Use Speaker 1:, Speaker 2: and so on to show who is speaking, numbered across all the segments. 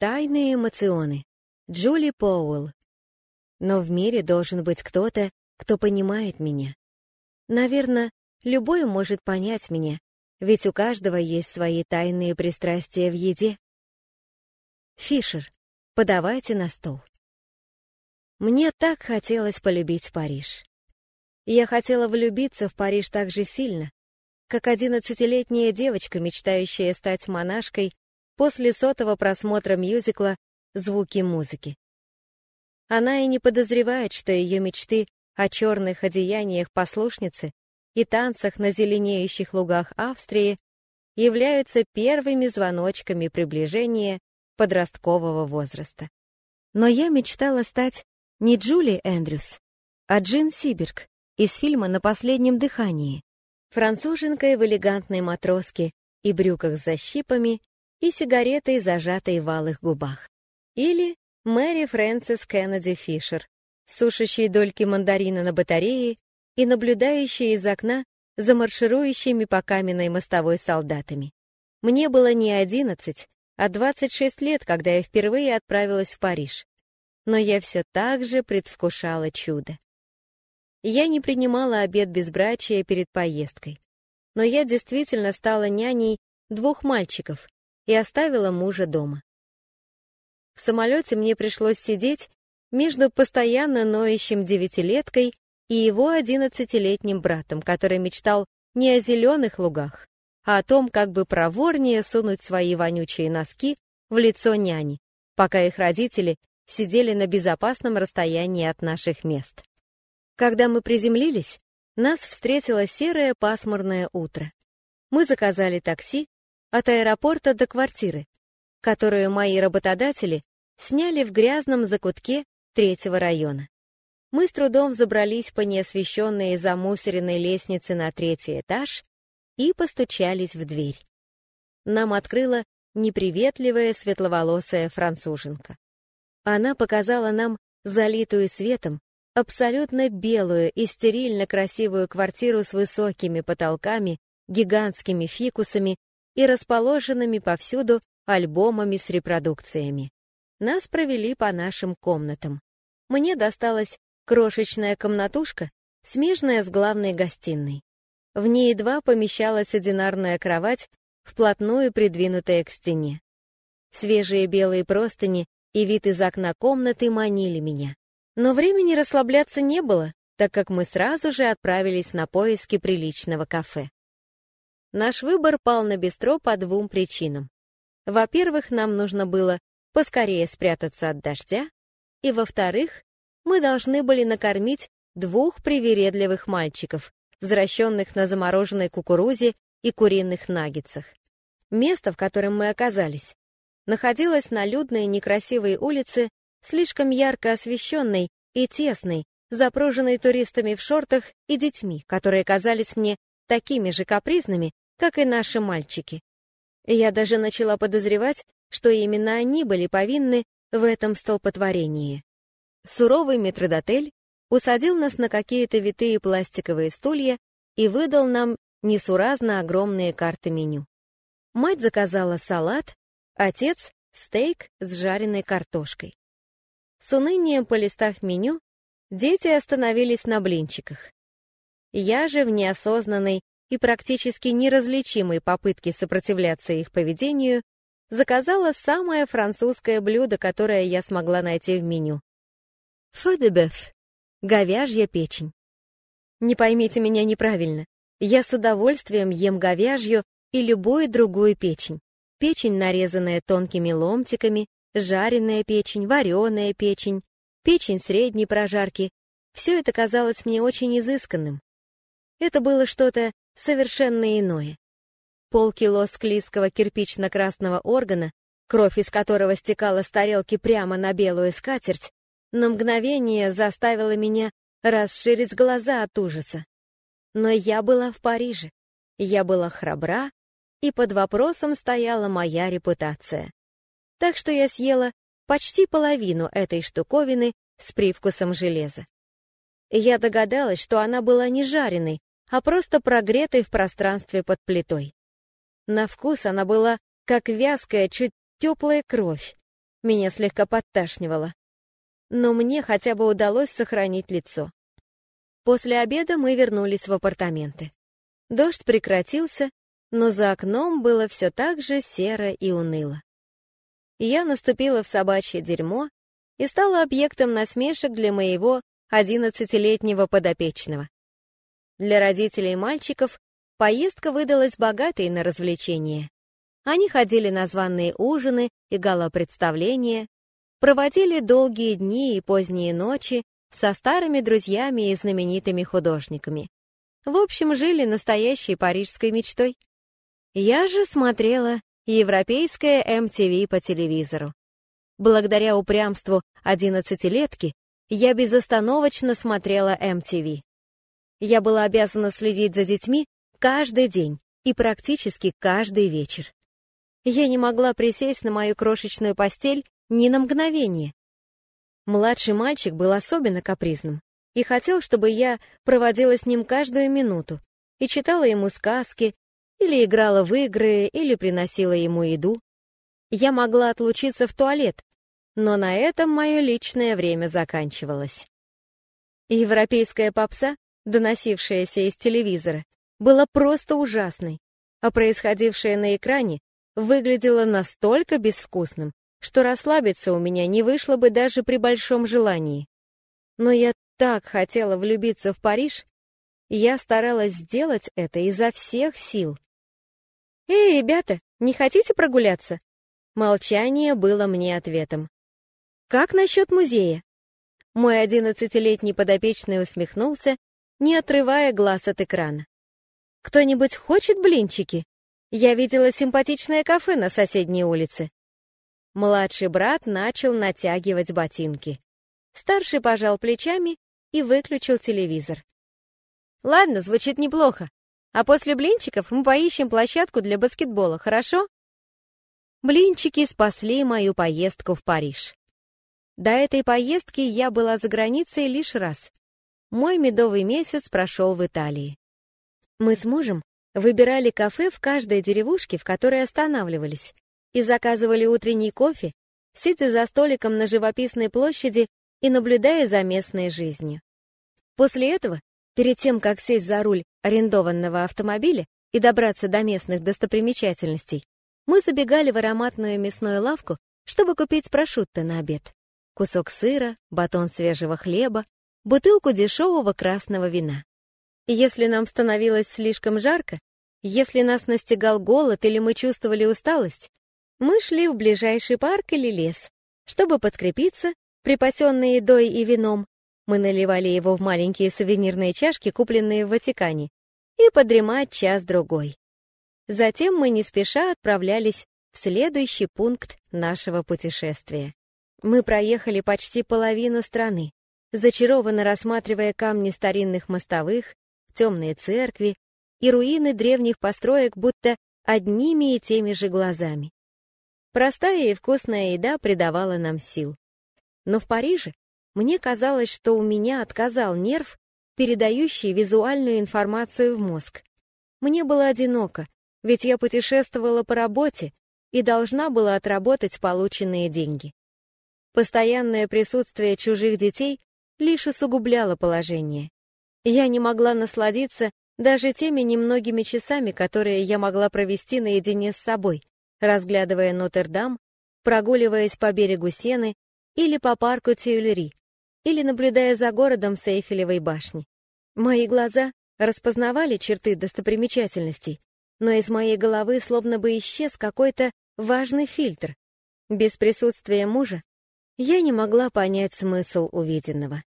Speaker 1: Тайные эмоционы. Джули Поуэлл. Но в мире должен быть кто-то, кто понимает меня. Наверное, любой может понять меня, ведь у каждого есть свои тайные пристрастия в еде. Фишер, подавайте на стол. Мне так хотелось полюбить Париж. Я хотела влюбиться в Париж так же сильно, как одиннадцатилетняя девочка, мечтающая стать монашкой после сотого просмотра мюзикла «Звуки музыки». Она и не подозревает, что ее мечты о черных одеяниях послушницы и танцах на зеленеющих лугах Австрии являются первыми звоночками приближения подросткового возраста. Но я мечтала стать не Джули Эндрюс, а Джин Сиберг из фильма «На последнем дыхании», француженкой в элегантной матроске и брюках с защипами и сигаретой, зажатой в алых губах. Или Мэри Фрэнсис Кеннеди Фишер, сушащей дольки мандарина на батарее и наблюдающей из окна за марширующими по каменной мостовой солдатами. Мне было не одиннадцать, а двадцать шесть лет, когда я впервые отправилась в Париж. Но я все так же предвкушала чудо. Я не принимала обед безбрачия перед поездкой. Но я действительно стала няней двух мальчиков, и оставила мужа дома. В самолете мне пришлось сидеть между постоянно ноющим девятилеткой и его одиннадцатилетним братом, который мечтал не о зеленых лугах, а о том, как бы проворнее сунуть свои вонючие носки в лицо няни, пока их родители сидели на безопасном расстоянии от наших мест. Когда мы приземлились, нас встретило серое пасмурное утро. Мы заказали такси от аэропорта до квартиры, которую мои работодатели сняли в грязном закутке третьего района. Мы с трудом забрались по неосвещенной и замусоренной лестнице на третий этаж и постучались в дверь. Нам открыла неприветливая светловолосая француженка. Она показала нам залитую светом, абсолютно белую и стерильно красивую квартиру с высокими потолками, гигантскими фикусами и расположенными повсюду альбомами с репродукциями. Нас провели по нашим комнатам. Мне досталась крошечная комнатушка, смежная с главной гостиной. В ней едва помещалась одинарная кровать, вплотную придвинутая к стене. Свежие белые простыни и вид из окна комнаты манили меня. Но времени расслабляться не было, так как мы сразу же отправились на поиски приличного кафе. Наш выбор пал на бистро по двум причинам. Во-первых, нам нужно было поскорее спрятаться от дождя, и во-вторых, мы должны были накормить двух привередливых мальчиков, возвращенных на замороженной кукурузе и куриных наггетсах. Место, в котором мы оказались, находилось на людной некрасивой улице, слишком ярко освещенной и тесной, запруженной туристами в шортах и детьми, которые казались мне такими же капризными, как и наши мальчики. Я даже начала подозревать, что именно они были повинны в этом столпотворении. Суровый метродотель усадил нас на какие-то витые пластиковые стулья и выдал нам несуразно огромные карты меню. Мать заказала салат, отец — стейк с жареной картошкой. С унынием полистав меню, дети остановились на блинчиках. Я же в неосознанной и практически неразличимой попытке сопротивляться их поведению, заказала самое французское блюдо, которое я смогла найти в меню. Фодебеф — говяжья печень. Не поймите меня неправильно, я с удовольствием ем говяжью и любую другую печень. Печень, нарезанная тонкими ломтиками, жареная печень, вареная печень, печень средней прожарки. Все это казалось мне очень изысканным. Это было что-то совершенно иное. Полкило склизкого кирпично-красного органа, кровь из которого стекала с тарелки прямо на белую скатерть, на мгновение заставило меня расширить глаза от ужаса. Но я была в Париже, я была храбра, и под вопросом стояла моя репутация. Так что я съела почти половину этой штуковины с привкусом железа. Я догадалась, что она была не жареной, а просто прогретой в пространстве под плитой. На вкус она была как вязкая, чуть теплая кровь, меня слегка подташнивало. Но мне хотя бы удалось сохранить лицо. После обеда мы вернулись в апартаменты. Дождь прекратился, но за окном было все так же серо и уныло. Я наступила в собачье дерьмо и стала объектом насмешек для моего одиннадцатилетнего подопечного. Для родителей мальчиков поездка выдалась богатой на развлечения. Они ходили на званые ужины и гала-представления, проводили долгие дни и поздние ночи со старыми друзьями и знаменитыми художниками. В общем, жили настоящей парижской мечтой. Я же смотрела европейское MTV по телевизору. Благодаря упрямству одиннадцатилетки я безостановочно смотрела MTV. Я была обязана следить за детьми каждый день и практически каждый вечер. Я не могла присесть на мою крошечную постель ни на мгновение. Младший мальчик был особенно капризным и хотел, чтобы я проводила с ним каждую минуту и читала ему сказки, или играла в игры, или приносила ему еду. Я могла отлучиться в туалет, но на этом мое личное время заканчивалось. Европейская попса, доносившаяся из телевизора, была просто ужасной, а происходившее на экране выглядело настолько безвкусным, что расслабиться у меня не вышло бы даже при большом желании. Но я так хотела влюбиться в Париж, я старалась сделать это изо всех сил. «Эй, ребята, не хотите прогуляться?» Молчание было мне ответом. «Как насчет музея?» Мой одиннадцатилетний подопечный усмехнулся, не отрывая глаз от экрана. «Кто-нибудь хочет блинчики? Я видела симпатичное кафе на соседней улице. Младший брат начал натягивать ботинки. Старший пожал плечами и выключил телевизор. «Ладно, звучит неплохо. А после блинчиков мы поищем площадку для баскетбола, хорошо?» Блинчики спасли мою поездку в Париж. До этой поездки я была за границей лишь раз. Мой медовый месяц прошел в Италии. Мы с мужем выбирали кафе в каждой деревушке, в которой останавливались, и заказывали утренний кофе, сидя за столиком на живописной площади и наблюдая за местной жизнью. После этого, перед тем, как сесть за руль арендованного автомобиля и добраться до местных достопримечательностей, мы забегали в ароматную мясную лавку, чтобы купить прошутто на обед. Кусок сыра, батон свежего хлеба, бутылку дешевого красного вина. Если нам становилось слишком жарко, если нас настигал голод или мы чувствовали усталость, мы шли в ближайший парк или лес. Чтобы подкрепиться, припасенной едой и вином, мы наливали его в маленькие сувенирные чашки, купленные в Ватикане, и подремать час-другой. Затем мы не спеша отправлялись в следующий пункт нашего путешествия. Мы проехали почти половину страны, зачарованно рассматривая камни старинных мостовых, темные церкви и руины древних построек будто одними и теми же глазами. Простая и вкусная еда придавала нам сил. Но в Париже мне казалось, что у меня отказал нерв, передающий визуальную информацию в мозг. Мне было одиноко, ведь я путешествовала по работе и должна была отработать полученные деньги. Постоянное присутствие чужих детей лишь усугубляло положение. Я не могла насладиться даже теми немногими часами, которые я могла провести наедине с собой, разглядывая Нотр-Дам, прогуливаясь по берегу Сены или по парку Тюильри, или наблюдая за городом с Эйфелевой башни. Мои глаза распознавали черты достопримечательностей, но из моей головы словно бы исчез какой-то важный фильтр. Без присутствия мужа я не могла понять смысл увиденного.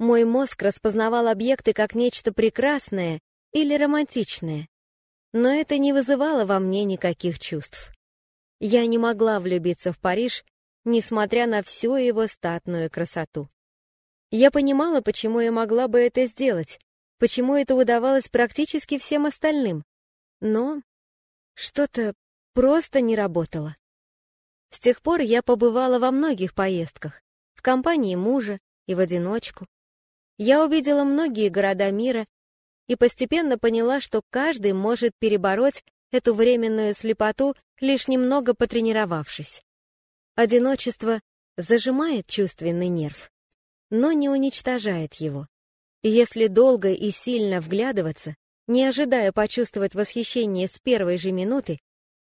Speaker 1: Мой мозг распознавал объекты как нечто прекрасное или романтичное, но это не вызывало во мне никаких чувств. Я не могла влюбиться в Париж, несмотря на всю его статную красоту. Я понимала, почему я могла бы это сделать, почему это удавалось практически всем остальным, но что-то просто не работало. С тех пор я побывала во многих поездках, в компании мужа и в одиночку. Я увидела многие города мира и постепенно поняла, что каждый может перебороть эту временную слепоту, лишь немного потренировавшись. Одиночество зажимает чувственный нерв, но не уничтожает его. Если долго и сильно вглядываться, не ожидая почувствовать восхищение с первой же минуты,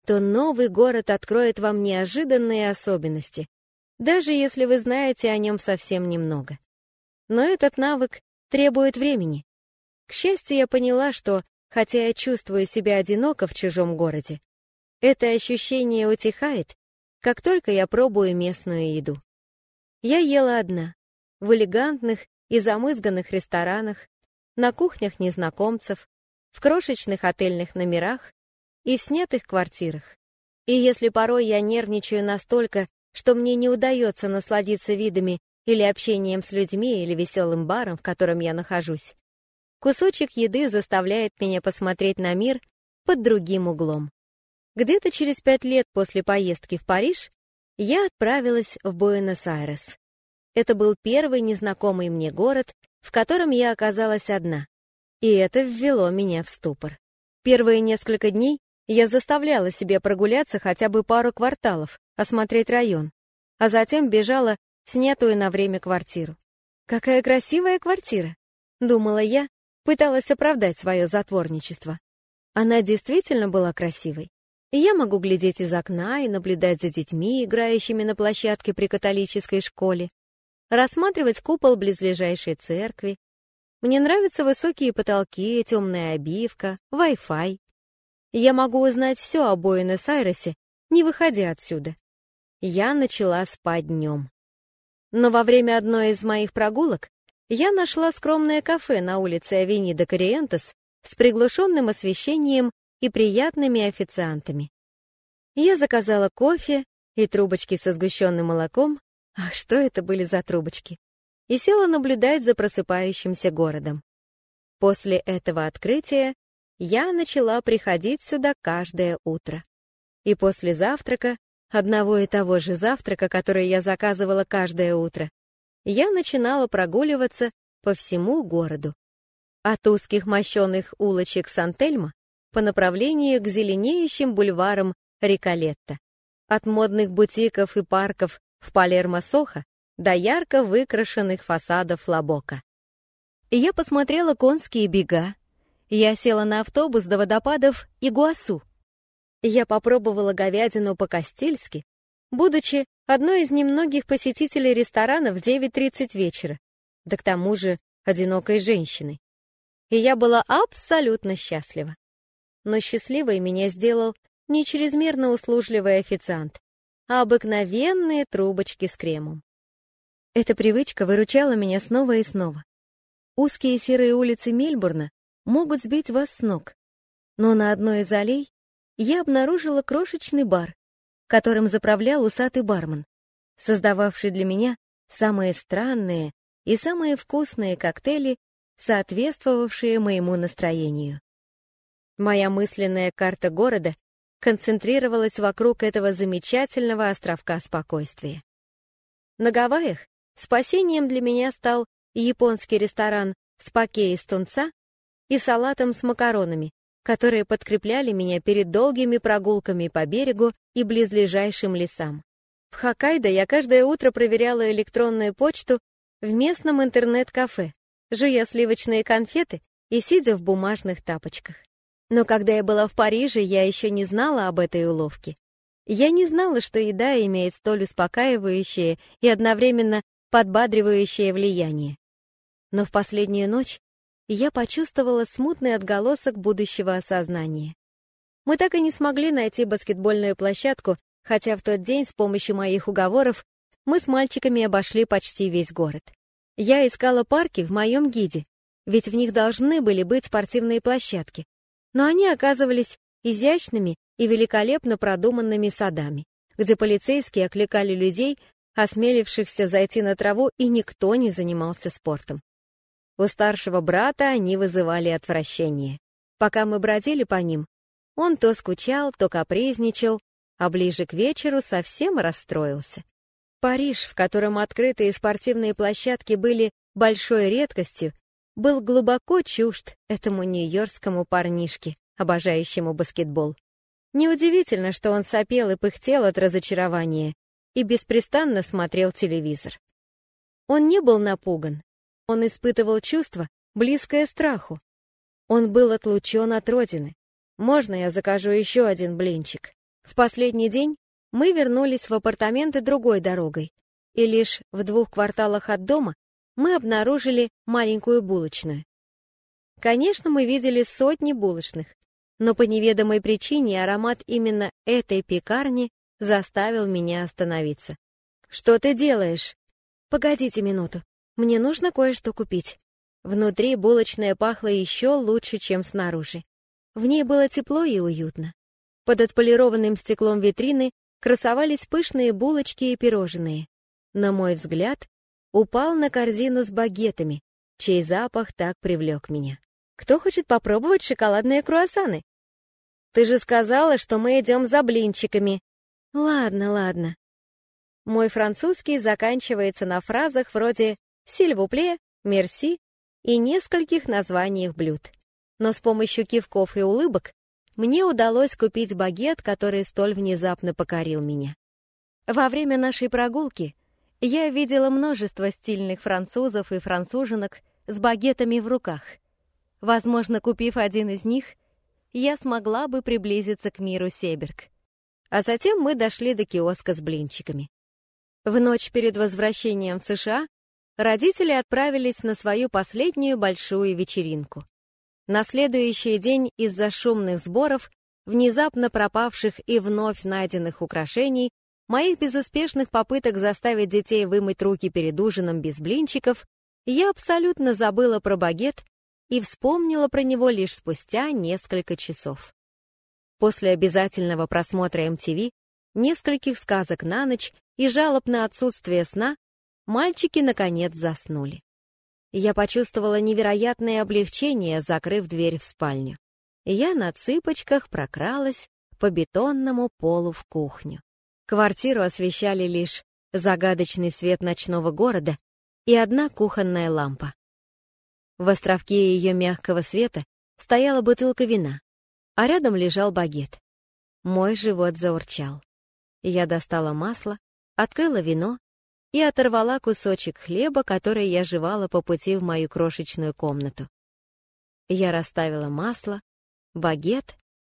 Speaker 1: то новый город откроет вам неожиданные особенности, даже если вы знаете о нем совсем немного. Но этот навык требует времени. К счастью, я поняла, что, хотя я чувствую себя одиноко в чужом городе, это ощущение утихает, как только я пробую местную еду. Я ела одна, в элегантных и замызганных ресторанах, на кухнях незнакомцев, в крошечных отельных номерах и в снятых квартирах. И если порой я нервничаю настолько, что мне не удается насладиться видами или общением с людьми или веселым баром, в котором я нахожусь, кусочек еды заставляет меня посмотреть на мир под другим углом. Где-то через пять лет после поездки в Париж я отправилась в Буэнос-Айрес. Это был первый незнакомый мне город, в котором я оказалась одна. И это ввело меня в ступор. Первые несколько дней я заставляла себе прогуляться хотя бы пару кварталов, осмотреть район, а затем бежала снятую на время квартиру. «Какая красивая квартира!» — думала я, пыталась оправдать свое затворничество. Она действительно была красивой. Я могу глядеть из окна и наблюдать за детьми, играющими на площадке при католической школе, рассматривать купол близлежащей церкви. Мне нравятся высокие потолки, темная обивка, Wi-Fi. Я могу узнать все о Буэнос-Айресе, не выходя отсюда. Я начала спать днем. Но во время одной из моих прогулок я нашла скромное кафе на улице Авенида Кориентес с приглушенным освещением и приятными официантами. Я заказала кофе и трубочки со сгущенным молоком, Ах, что это были за трубочки? И села наблюдать за просыпающимся городом. После этого открытия я начала приходить сюда каждое утро. И после завтрака, одного и того же завтрака, который я заказывала каждое утро, я начинала прогуливаться по всему городу. От узких мощенных улочек Сантельма по направлению к зеленеющим бульварам Риколетто. От модных бутиков и парков в Палермо-Сохо до ярко выкрашенных фасадов Лабока. Я посмотрела конские бега. Я села на автобус до водопадов Игуасу. Я попробовала говядину по-кастильски, будучи одной из немногих посетителей ресторана в 9.30 вечера, да к тому же одинокой женщиной. И я была абсолютно счастлива. Но счастливой меня сделал не чрезмерно услужливый официант, а обыкновенные трубочки с кремом. Эта привычка выручала меня снова и снова. Узкие серые улицы Мельбурна могут сбить вас с ног, но на одной из аллей я обнаружила крошечный бар, которым заправлял усатый бармен, создававший для меня самые странные и самые вкусные коктейли, соответствовавшие моему настроению. Моя мысленная карта города концентрировалась вокруг этого замечательного островка спокойствия. На Гавайях спасением для меня стал японский ресторан с паке из тунца и салатом с макаронами, которые подкрепляли меня перед долгими прогулками по берегу и близлежащим лесам. В Хоккайдо я каждое утро проверяла электронную почту в местном интернет-кафе, жуя сливочные конфеты и сидя в бумажных тапочках. Но когда я была в Париже, я еще не знала об этой уловке. Я не знала, что еда имеет столь успокаивающее и одновременно подбадривающее влияние. Но в последнюю ночь я почувствовала смутный отголосок будущего осознания. Мы так и не смогли найти баскетбольную площадку, хотя в тот день с помощью моих уговоров мы с мальчиками обошли почти весь город. Я искала парки в моем гиде, ведь в них должны были быть спортивные площадки, но они оказывались изящными и великолепно продуманными садами, где полицейские окликали людей, осмелившихся зайти на траву, и никто не занимался спортом. У старшего брата они вызывали отвращение. Пока мы бродили по ним, он то скучал, то капризничал, а ближе к вечеру совсем расстроился. Париж, в котором открытые спортивные площадки были большой редкостью, был глубоко чужд этому нью-йоркскому парнишке, обожающему баскетбол. Неудивительно, что он сопел и пыхтел от разочарования, и беспрестанно смотрел телевизор. Он не был напуган. Он испытывал чувство, близкое страху. Он был отлучен от родины. Можно я закажу еще один блинчик? В последний день мы вернулись в апартаменты другой дорогой, и лишь в двух кварталах от дома мы обнаружили маленькую булочную. Конечно, мы видели сотни булочных, но по неведомой причине аромат именно этой пекарни заставил меня остановиться. «Что ты делаешь?» «Погодите минуту, мне нужно кое-что купить». Внутри булочная пахла еще лучше, чем снаружи. В ней было тепло и уютно. Под отполированным стеклом витрины красовались пышные булочки и пирожные. На мой взгляд, упал на корзину с багетами, чей запах так привлек меня. Кто хочет попробовать шоколадные круассаны? Ты же сказала, что мы идем за блинчиками. Ладно, ладно. Мой французский заканчивается на фразах вроде «сильвупле», «мерси» и нескольких названиях блюд. Но с помощью кивков и улыбок мне удалось купить багет, который столь внезапно покорил меня. Во время нашей прогулки я видела множество стильных французов и француженок с багетами в руках. Возможно, купив один из них, я смогла бы приблизиться к миру Себерг. А затем мы дошли до киоска с блинчиками. В ночь перед возвращением в США родители отправились на свою последнюю большую вечеринку. На следующий день из-за шумных сборов, внезапно пропавших и вновь найденных украшений, моих безуспешных попыток заставить детей вымыть руки перед ужином без блинчиков, я абсолютно забыла про багет и вспомнила про него лишь спустя несколько часов. После обязательного просмотра MTV, нескольких сказок на ночь и жалоб на отсутствие сна, мальчики, наконец, заснули. Я почувствовала невероятное облегчение, закрыв дверь в спальню. Я на цыпочках прокралась по бетонному полу в кухню. Квартиру освещали лишь загадочный свет ночного города и одна кухонная лампа. В островке ее мягкого света стояла бутылка вина, а рядом лежал багет. Мой живот заурчал. Я достала масло, открыла вино и оторвала кусочек хлеба, который я жевала по пути в мою крошечную комнату. Я расставила масло, багет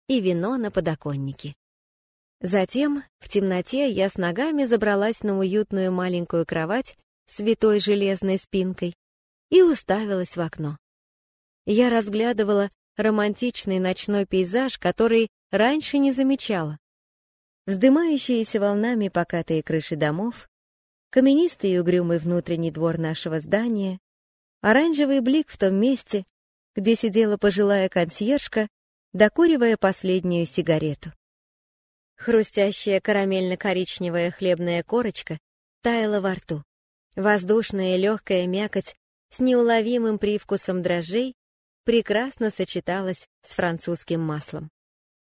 Speaker 1: и вино на подоконнике. Затем, в темноте, я с ногами забралась на уютную маленькую кровать с витой железной спинкой и уставилась в окно. Я разглядывала романтичный ночной пейзаж, который раньше не замечала. Вздымающиеся волнами покатые крыши домов, каменистый и угрюмый внутренний двор нашего здания, оранжевый блик в том месте, где сидела пожилая консьержка, докуривая последнюю сигарету. Хрустящая карамельно-коричневая хлебная корочка таяла во рту. Воздушная легкая мякоть с неуловимым привкусом дрожжей прекрасно сочеталась с французским маслом.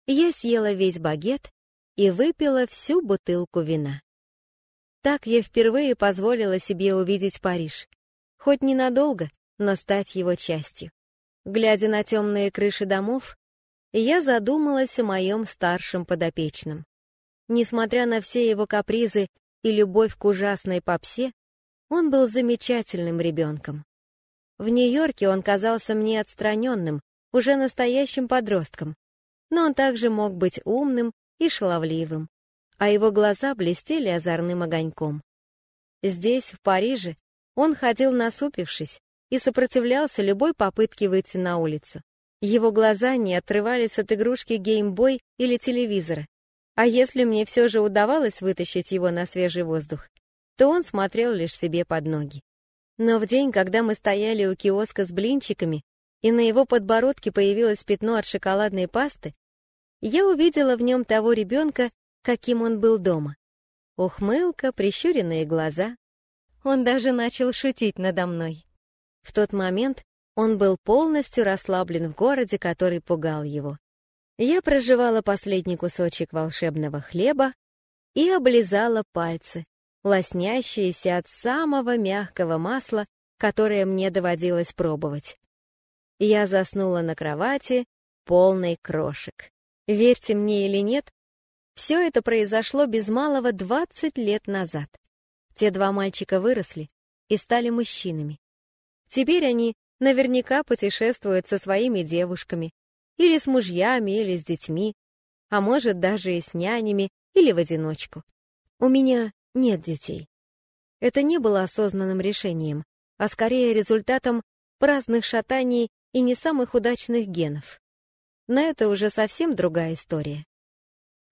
Speaker 1: Я съела весь багет и выпила всю бутылку вина. Так я впервые позволила себе увидеть Париж. Хоть ненадолго, но стать его частью. Глядя на темные крыши домов, я задумалась о моем старшем подопечном. Несмотря на все его капризы и любовь к ужасной попсе, он был замечательным ребенком. В Нью-Йорке он казался мне отстраненным, уже настоящим подростком, но он также мог быть умным и шаловливым, а его глаза блестели озорным огоньком. Здесь, в Париже, он ходил насупившись и сопротивлялся любой попытке выйти на улицу. Его глаза не отрывались от игрушки геймбой или телевизора. А если мне все же удавалось вытащить его на свежий воздух, то он смотрел лишь себе под ноги. Но в день, когда мы стояли у киоска с блинчиками, и на его подбородке появилось пятно от шоколадной пасты, я увидела в нем того ребенка, каким он был дома. Ухмылка, прищуренные глаза. Он даже начал шутить надо мной. В тот момент он был полностью расслаблен в городе, который пугал его. Я проживала последний кусочек волшебного хлеба и облизала пальцы, лоснящиеся от самого мягкого масла, которое мне доводилось пробовать. Я заснула на кровати, полной крошек. Верьте мне или нет, Все это произошло без малого 20 лет назад. Те два мальчика выросли и стали мужчинами. Теперь они наверняка путешествуют со своими девушками, или с мужьями, или с детьми, а может даже и с нянями, или в одиночку. У меня нет детей. Это не было осознанным решением, а скорее результатом праздных шатаний и не самых удачных генов. Но это уже совсем другая история.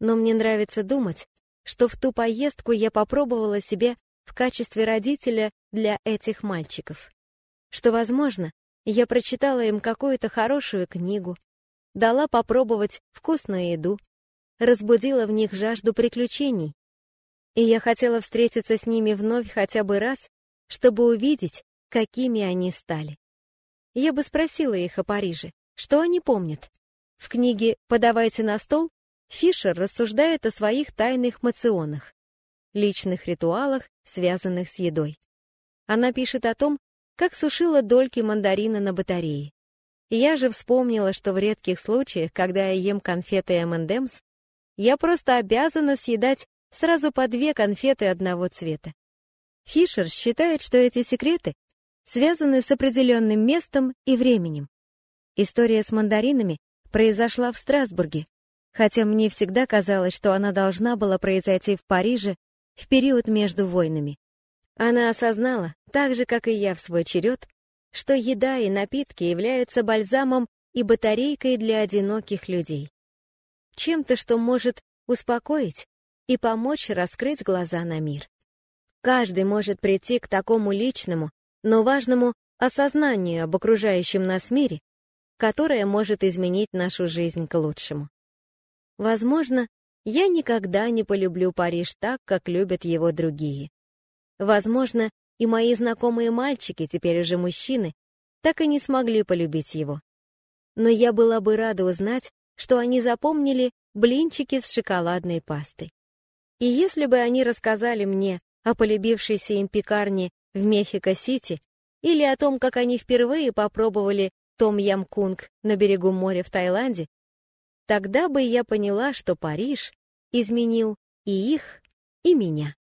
Speaker 1: Но мне нравится думать, что в ту поездку я попробовала себе в качестве родителя для этих мальчиков. Что, возможно, я прочитала им какую-то хорошую книгу, дала попробовать вкусную еду, разбудила в них жажду приключений. И я хотела встретиться с ними вновь хотя бы раз, чтобы увидеть, какими они стали. Я бы спросила их о Париже, что они помнят. В книге «Подавайте на стол» Фишер рассуждает о своих тайных мационах, личных ритуалах, связанных с едой. Она пишет о том, как сушила дольки мандарина на батарее. Я же вспомнила, что в редких случаях, когда я ем конфеты M&M's, я просто обязана съедать сразу по две конфеты одного цвета. Фишер считает, что эти секреты связаны с определенным местом и временем. История с мандаринами произошла в Страсбурге, хотя мне всегда казалось, что она должна была произойти в Париже в период между войнами. Она осознала, так же, как и я в свой черед, что еда и напитки являются бальзамом и батарейкой для одиноких людей. Чем-то, что может успокоить и помочь раскрыть глаза на мир. Каждый может прийти к такому личному, но важному осознанию об окружающем нас мире, которое может изменить нашу жизнь к лучшему. Возможно, я никогда не полюблю Париж так, как любят его другие. Возможно, и мои знакомые мальчики, теперь уже мужчины, так и не смогли полюбить его. Но я была бы рада узнать, что они запомнили блинчики с шоколадной пастой. И если бы они рассказали мне о полюбившейся им пекарне в Мехико-Сити или о том, как они впервые попробовали том-ям-кунг на берегу моря в Таиланде, тогда бы я поняла, что Париж изменил и их, и меня.